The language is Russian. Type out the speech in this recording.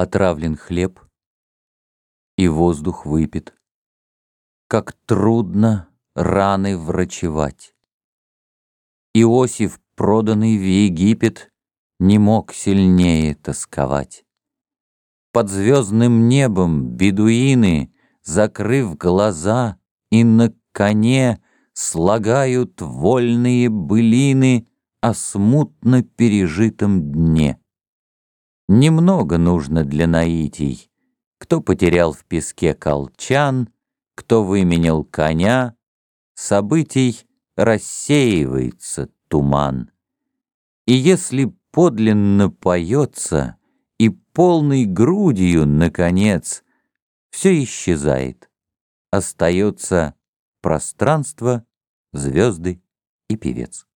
Отравлен хлеб, и воздух выпит. Как трудно раны врачевать. Иосиф, проданный в Египет, Не мог сильнее тосковать. Под звездным небом бедуины, Закрыв глаза, и на коне Слагают вольные былины О смутно пережитом дне. Немного нужно для наитий. Кто потерял в песке колчан, Кто выменял коня, Событий рассеивается туман. И если подлинно поется И полной грудью, наконец, Все исчезает, остается Пространство, звезды и певец.